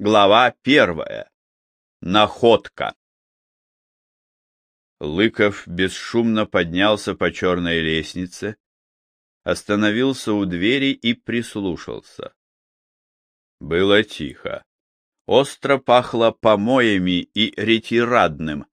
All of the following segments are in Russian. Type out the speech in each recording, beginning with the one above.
Глава первая. Находка. Лыков бесшумно поднялся по черной лестнице, остановился у двери и прислушался. Было тихо. Остро пахло помоями и ретирадным.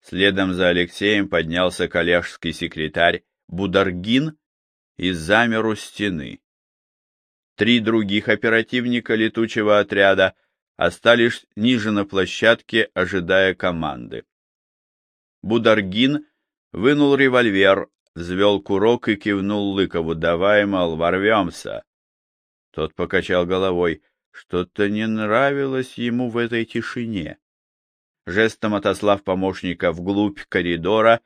Следом за Алексеем поднялся коллежский секретарь Бударгин и замер у стены. Три других оперативника летучего отряда остались ниже на площадке, ожидая команды. Бударгин вынул револьвер, взвел курок и кивнул Лыкову. «Давай, мол, ворвемся!» Тот покачал головой. Что-то не нравилось ему в этой тишине. Жестом отослав помощника вглубь коридора,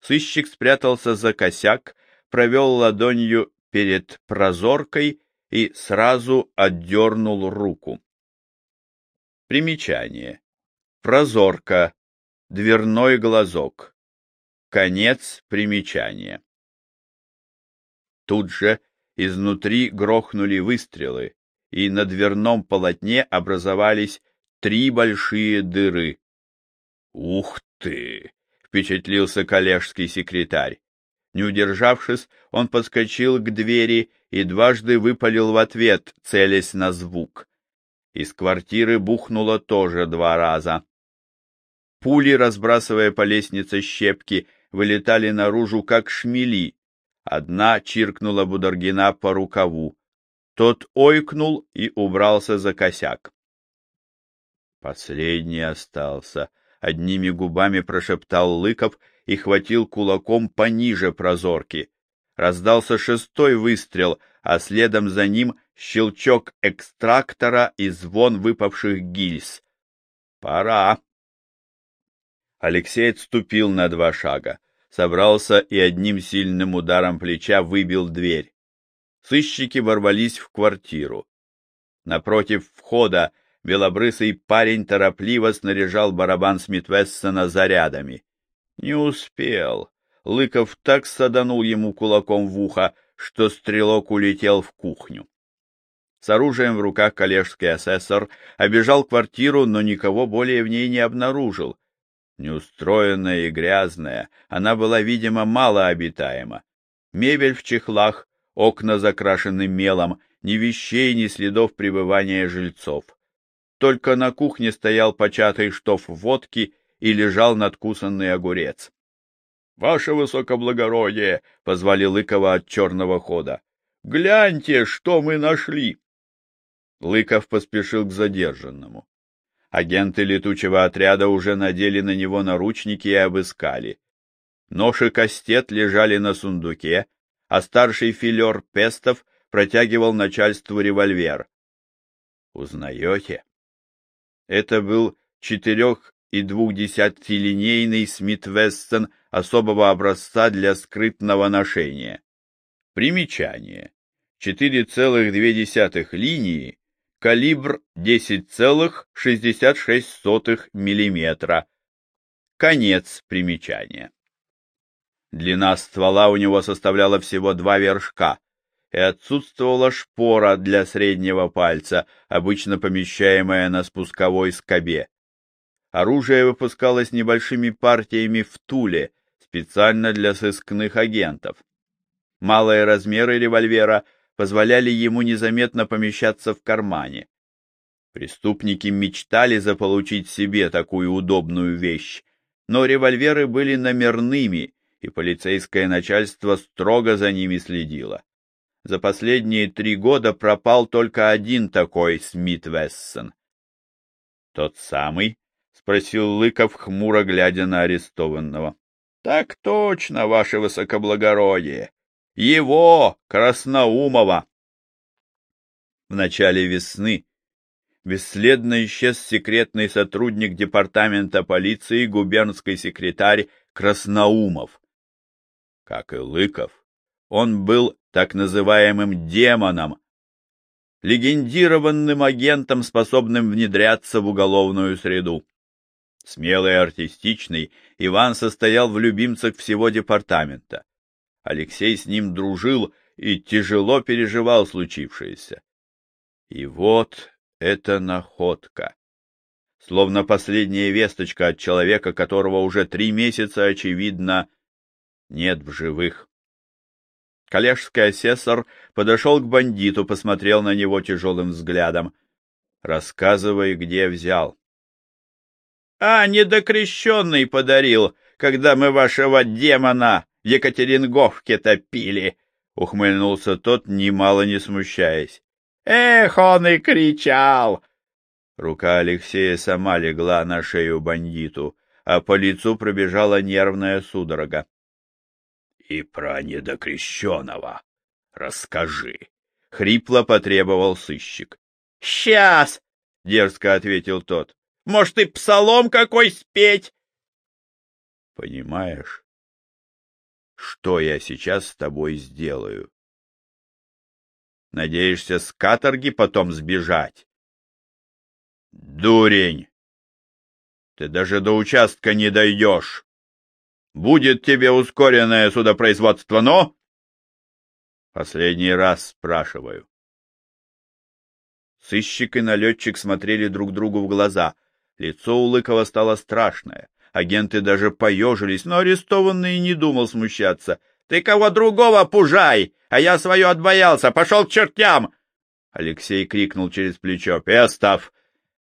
сыщик спрятался за косяк, провел ладонью перед прозоркой и сразу отдернул руку. Примечание. Прозорка. Дверной глазок. Конец примечания. Тут же изнутри грохнули выстрелы, и на дверном полотне образовались три большие дыры. «Ух ты!» — впечатлился коллежский секретарь. Не удержавшись, он подскочил к двери и дважды выпалил в ответ, целясь на звук. Из квартиры бухнуло тоже два раза. Пули, разбрасывая по лестнице щепки, вылетали наружу, как шмели. Одна чиркнула Бударгина по рукаву. Тот ойкнул и убрался за косяк. Последний остался. Одними губами прошептал Лыков и хватил кулаком пониже прозорки. Раздался шестой выстрел, а следом за ним щелчок экстрактора и звон выпавших гильз. «Пора!» Алексей отступил на два шага, собрался и одним сильным ударом плеча выбил дверь. Сыщики ворвались в квартиру. Напротив входа белобрысый парень торопливо снаряжал барабан Смитвессона зарядами. Не успел. Лыков так саданул ему кулаком в ухо, что стрелок улетел в кухню. С оружием в руках коллежский асессор обежал квартиру, но никого более в ней не обнаружил. Неустроенная и грязная, она была, видимо, мало обитаема. Мебель в чехлах, окна закрашены мелом, ни вещей, ни следов пребывания жильцов. Только на кухне стоял початый штоф водки и лежал надкусанный огурец. — Ваше высокоблагородие! — позвали Лыкова от черного хода. — Гляньте, что мы нашли! Лыков поспешил к задержанному. Агенты летучего отряда уже надели на него наручники и обыскали. Нож и кастет лежали на сундуке, а старший филер Пестов протягивал начальству револьвер. «Узнаете?» Это был четырех и двухдесятилинейный Смит Вессон особого образца для скрытного ношения. Примечание. 4,2 линии, калибр 10,66 мм. Конец примечания. Длина ствола у него составляла всего два вершка, и отсутствовала шпора для среднего пальца, обычно помещаемая на спусковой скобе. Оружие выпускалось небольшими партиями в Туле, специально для сыскных агентов. Малые размеры револьвера позволяли ему незаметно помещаться в кармане. Преступники мечтали заполучить себе такую удобную вещь, но револьверы были номерными, и полицейское начальство строго за ними следило. За последние три года пропал только один такой Смит Вессон. «Тот самый?» — спросил Лыков, хмуро глядя на арестованного. — Так точно, ваше высокоблагородие. Его, Красноумова. В начале весны бесследно исчез секретный сотрудник департамента полиции губернский секретарь Красноумов. Как и Лыков, он был так называемым демоном, легендированным агентом, способным внедряться в уголовную среду. Смелый и артистичный, Иван состоял в любимцах всего департамента. Алексей с ним дружил и тяжело переживал случившееся. И вот это находка. Словно последняя весточка от человека, которого уже три месяца, очевидно, нет в живых. Коллежский асессор подошел к бандиту, посмотрел на него тяжелым взглядом. «Рассказывай, где взял». «А, недокрещенный подарил, когда мы вашего демона в Екатеринговке топили», — ухмыльнулся тот, немало не смущаясь. «Эх, он и кричал!» Рука Алексея сама легла на шею бандиту, а по лицу пробежала нервная судорога. И про недокрещенного расскажи. Хрипло потребовал сыщик. — Сейчас! — дерзко ответил тот. — Может, и псалом какой спеть? — Понимаешь, что я сейчас с тобой сделаю? Надеешься с каторги потом сбежать? — Дурень! Ты даже до участка не дойдешь! Будет тебе ускоренное судопроизводство, но... Последний раз спрашиваю. Сыщик и налетчик смотрели друг другу в глаза. Лицо у Лыкова стало страшное. Агенты даже поежились, но арестованный не думал смущаться. «Ты кого другого пужай, а я свое отбоялся, пошел к чертям!» Алексей крикнул через плечо. «Пестов!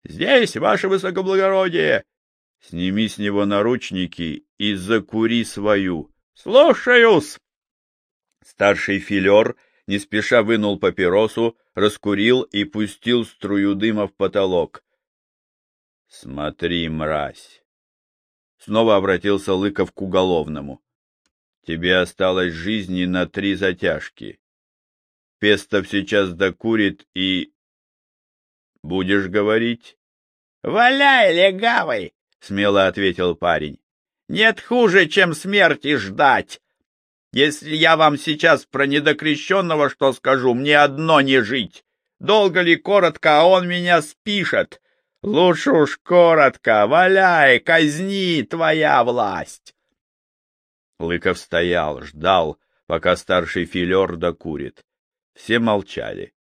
Здесь, ваше высокоблагородие! Сними с него наручники и закури свою. Слушаюсь! Старший филер не спеша вынул папиросу, раскурил и пустил струю дыма в потолок. — Смотри, мразь! Снова обратился Лыков к уголовному. — Тебе осталось жизни на три затяжки. Пестов сейчас докурит и... Будешь говорить? — Валяй, легавый! — смело ответил парень. Нет хуже, чем смерти ждать. Если я вам сейчас про недокрещенного что скажу, мне одно не жить. Долго ли, коротко, а он меня спишет. Лучше уж коротко, валяй, казни, твоя власть. Лыков стоял, ждал, пока старший филер докурит. Все молчали.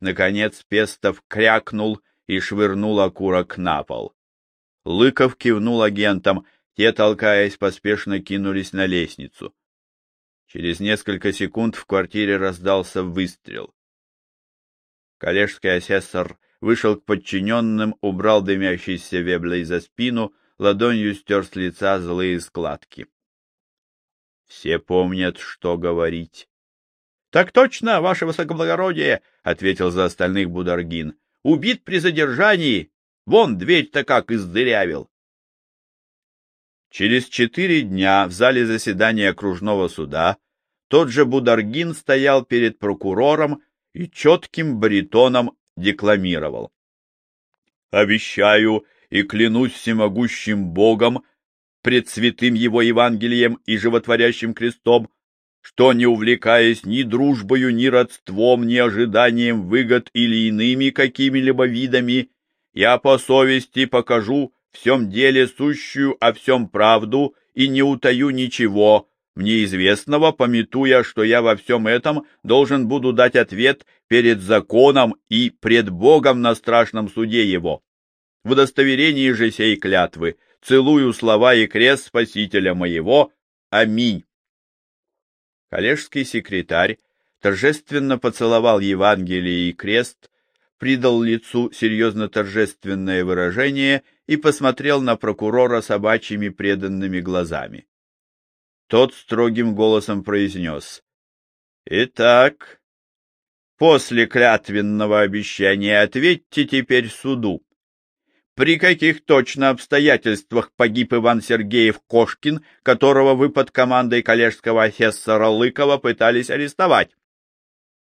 Наконец Пестов крякнул и швырнул окурок на пол. Лыков кивнул агентам — те, толкаясь, поспешно кинулись на лестницу. Через несколько секунд в квартире раздался выстрел. Коллежский асессор вышел к подчиненным, убрал дымящийся веблей за спину, ладонью стер с лица злые складки. Все помнят, что говорить. — Так точно, ваше высокоблагородие, — ответил за остальных Бударгин. — Убит при задержании. Вон дверь-то как издырявил. Через четыре дня в зале заседания окружного суда тот же Бударгин стоял перед прокурором и четким баритоном декламировал. «Обещаю и клянусь всемогущим Богом, пред святым его Евангелием и животворящим крестом, что, не увлекаясь ни дружбою, ни родством, ни ожиданием выгод или иными какими-либо видами, я по совести покажу всем деле сущую о всем правду и не утаю ничего, мне известного, пометуя, что я во всем этом должен буду дать ответ перед законом и пред Богом на страшном суде его. В удостоверении же сей клятвы целую слова и крест Спасителя моего. Аминь. Коллежский секретарь торжественно поцеловал Евангелие и крест, придал лицу серьезно торжественное выражение и посмотрел на прокурора собачьими преданными глазами. Тот строгим голосом произнес. — Итак, после клятвенного обещания ответьте теперь суду. При каких точно обстоятельствах погиб Иван Сергеев Кошкин, которого вы под командой коллежского асессора Лыкова пытались арестовать?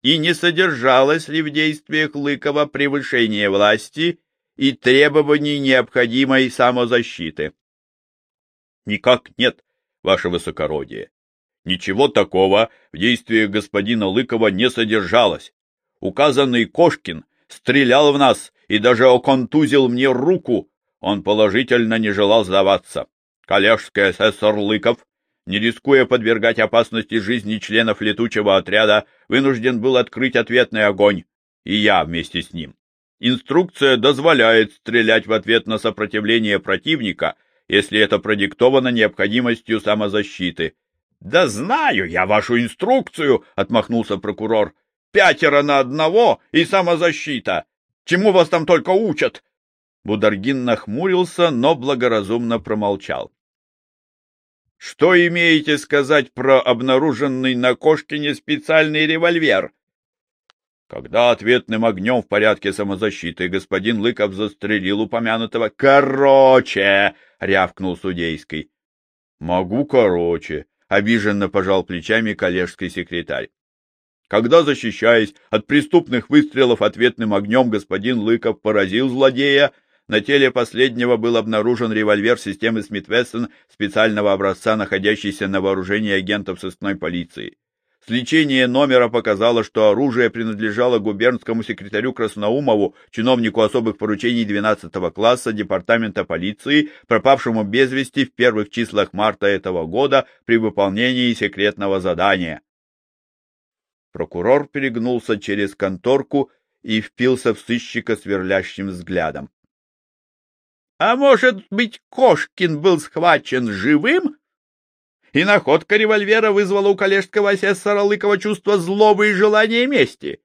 и не содержалось ли в действиях Лыкова превышение власти и требований необходимой самозащиты. Никак нет, ваше высокородие. Ничего такого в действиях господина Лыкова не содержалось. Указанный Кошкин стрелял в нас и даже оконтузил мне руку. Он положительно не желал сдаваться. Коллежский асессор Лыков не рискуя подвергать опасности жизни членов летучего отряда, вынужден был открыть ответный огонь, и я вместе с ним. Инструкция дозволяет стрелять в ответ на сопротивление противника, если это продиктовано необходимостью самозащиты. — Да знаю я вашу инструкцию, — отмахнулся прокурор. — Пятеро на одного и самозащита. Чему вас там только учат? Бударгин нахмурился, но благоразумно промолчал. — Что имеете сказать про обнаруженный на Кошкине специальный револьвер? Когда ответным огнем в порядке самозащиты господин Лыков застрелил упомянутого «Короче!» — рявкнул судейский. «Могу короче», — обиженно пожал плечами коллежский секретарь. Когда, защищаясь от преступных выстрелов ответным огнем, господин Лыков поразил злодея, на теле последнего был обнаружен револьвер системы Смит-Вессон специального образца, находящийся на вооружении агентов сыскной полиции. Сличение номера показало, что оружие принадлежало губернскому секретарю Красноумову, чиновнику особых поручений 12 класса Департамента полиции, пропавшему без вести в первых числах марта этого года при выполнении секретного задания. Прокурор перегнулся через конторку и впился в сыщика сверлящим взглядом. — А может быть, Кошкин был схвачен живым? И находка револьвера вызвала у коллежского асессора Лыкова чувство злобы и желания мести.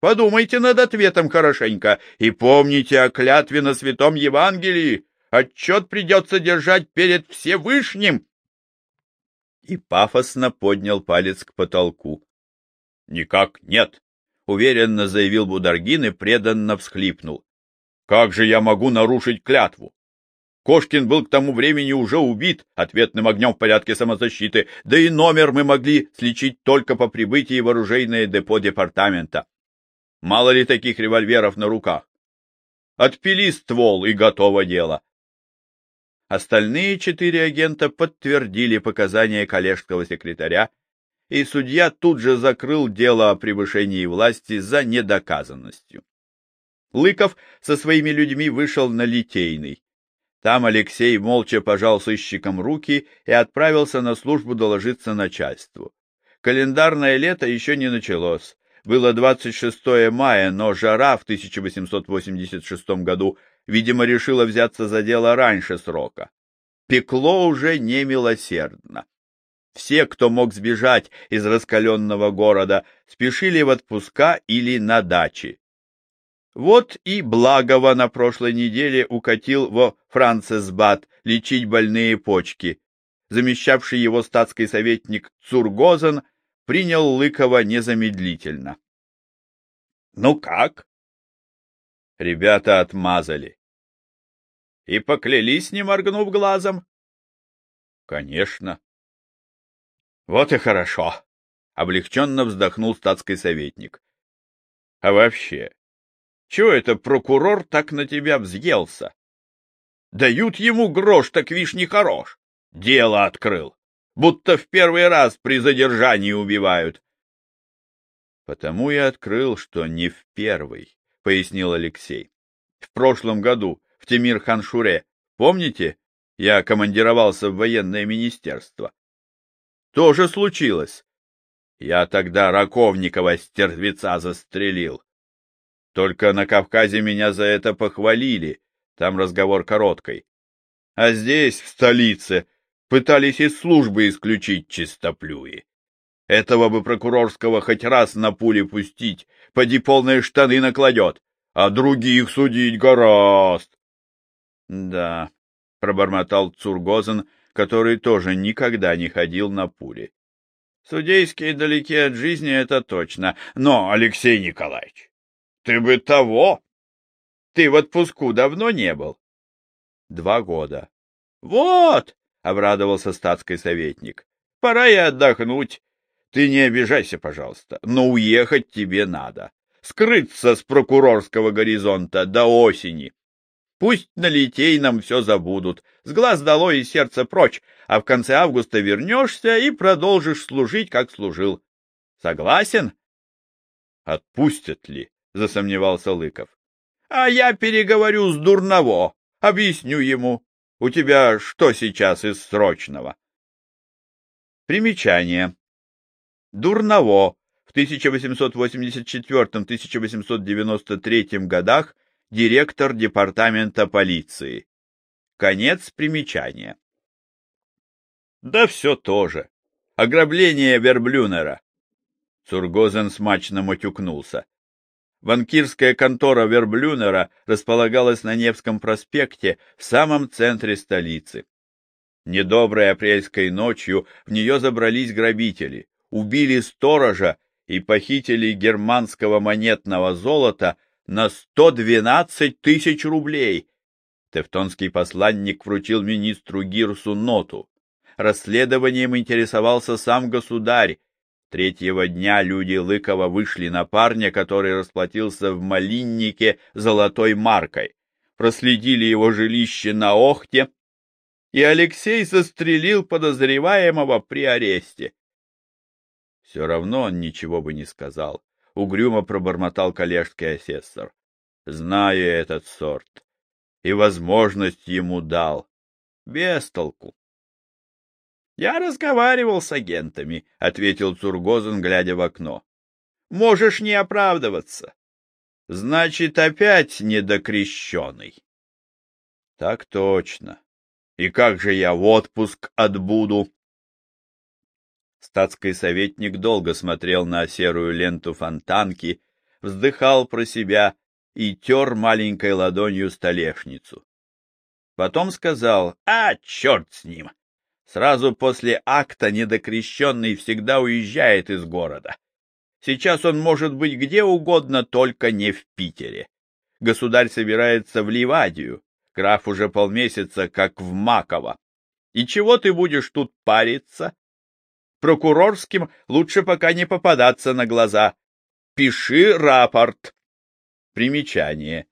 Подумайте над ответом хорошенько и помните о клятве на Святом Евангелии. Отчет придется держать перед Всевышним. И пафосно поднял палец к потолку. — Никак нет, — уверенно заявил Бударгин и преданно всхлипнул. — Как же я могу нарушить клятву? Кошкин был к тому времени уже убит ответным огнем в порядке самозащиты, да и номер мы могли сличить только по прибытии в оружейное депо департамента. Мало ли таких револьверов на руках. Отпили ствол, и готово дело. Остальные четыре агента подтвердили показания коллежского секретаря, и судья тут же закрыл дело о превышении власти за недоказанностью. Лыков со своими людьми вышел на Литейный. Там Алексей молча пожал сыщикам руки и отправился на службу доложиться начальству. Календарное лето еще не началось. Было 26 мая, но жара в 1886 году, видимо, решила взяться за дело раньше срока. Пекло уже немилосердно. Все, кто мог сбежать из раскаленного города, спешили в отпуска или на дачи. Вот и Благова на прошлой неделе укатил во Францесбад лечить больные почки. Замещавший его статский советник Цургозен принял Лыкова незамедлительно. — Ну как? Ребята отмазали. — И поклялись, не моргнув глазом? — Конечно. — Вот и хорошо, — облегченно вздохнул статский советник. — А вообще, чего это прокурор так на тебя взъелся? Дают ему грош, так вишь нехорош. Дело открыл. Будто в первый раз при задержании убивают. Потому я открыл, что не в первый, — пояснил Алексей. В прошлом году в Темир-Ханшуре, помните, я командировался в военное министерство. Тоже случилось. Я тогда Раковникова стервеца застрелил. Только на Кавказе меня за это похвалили, там разговор короткой. А здесь, в столице, пытались из службы исключить чистоплюи. Этого бы прокурорского хоть раз на пули пустить, поди полные штаны накладет, а других судить гораст. — Да, — пробормотал Цургозен, который тоже никогда не ходил на пули. — Судейские далеки от жизни, это точно. Но, Алексей Николаевич, ты бы того! Ты в отпуску давно не был? Два года. Вот! — обрадовался статский советник. — Пора и отдохнуть. Ты не обижайся, пожалуйста, но уехать тебе надо. Скрыться с прокурорского горизонта до осени. Пусть на Литейном все забудут, с глаз долой и сердце прочь, а в конце августа вернешься и продолжишь служить, как служил. Согласен? Отпустят ли? — засомневался Лыков. — А я переговорю с Дурново, объясню ему. У тебя что сейчас из срочного? Примечание. Дурново. в 1884-1893 годах директор департамента полиции. Конец примечания. Да все то же. Ограбление Верблюнера. Цургозен смачно матюкнулся. Банкирская контора Верблюнера располагалась на Невском проспекте в самом центре столицы. Недоброй апрельской ночью в нее забрались грабители, убили сторожа и похитили германского монетного золота на 112 тысяч рублей. Тевтонский посланник вручил министру Гирсу ноту. Расследованием интересовался сам государь, Третьего дня люди Лыкова вышли на парня, который расплатился в малиннике золотой маркой, проследили его жилище на Охте, и Алексей застрелил подозреваемого при аресте. Все равно он ничего бы не сказал. Угрюмо пробормотал коллежский асессор. Знаю этот сорт. И возможность ему дал. Без толку. Я разговаривал с агентами, — ответил Цургозен, глядя в окно. — Можешь не оправдываться. — Значит, опять недокрещенный. — Так точно. И как же я в отпуск отбуду? Статский советник долго смотрел на серую ленту фонтанки, вздыхал про себя и тер маленькой ладонью столешницу. Потом сказал, а, черт с ним, Сразу после акта недокрещенный всегда уезжает из города. Сейчас он может быть где угодно, только не в Питере. Государь собирается в Ливадию, граф уже полмесяца, как в Маково. И чего ты будешь тут париться? Прокурорским лучше пока не попадаться на глаза. Пиши рапорт. Примечание.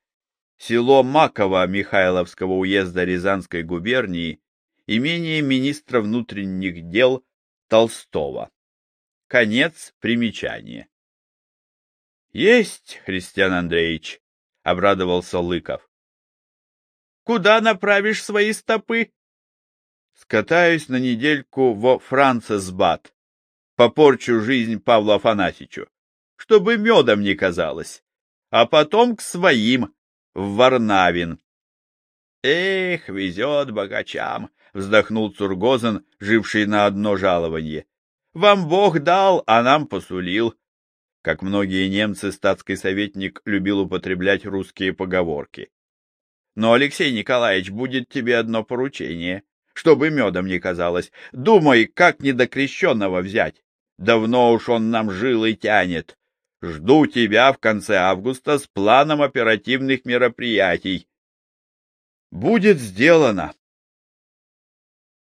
Село Маково Михайловского уезда Рязанской губернии имение министра внутренних дел Толстого. Конец примечания. Есть, Христиан Андреевич, обрадовался Лыков. Куда направишь свои стопы? Скатаюсь на недельку во Францисбад, попорчу жизнь Павлу Афанасьичу, чтобы медом не казалось, а потом к своим, в Варнавин. Эх, везет богачам, вздохнул Цургозен, живший на одно жалование. Вам Бог дал, а нам посулил. Как многие немцы, статский советник любил употреблять русские поговорки. Но, Алексей Николаевич, будет тебе одно поручение, чтобы медом не казалось. Думай, как недокрещенного взять. Давно уж он нам жил и тянет. Жду тебя в конце августа с планом оперативных мероприятий. Будет сделано.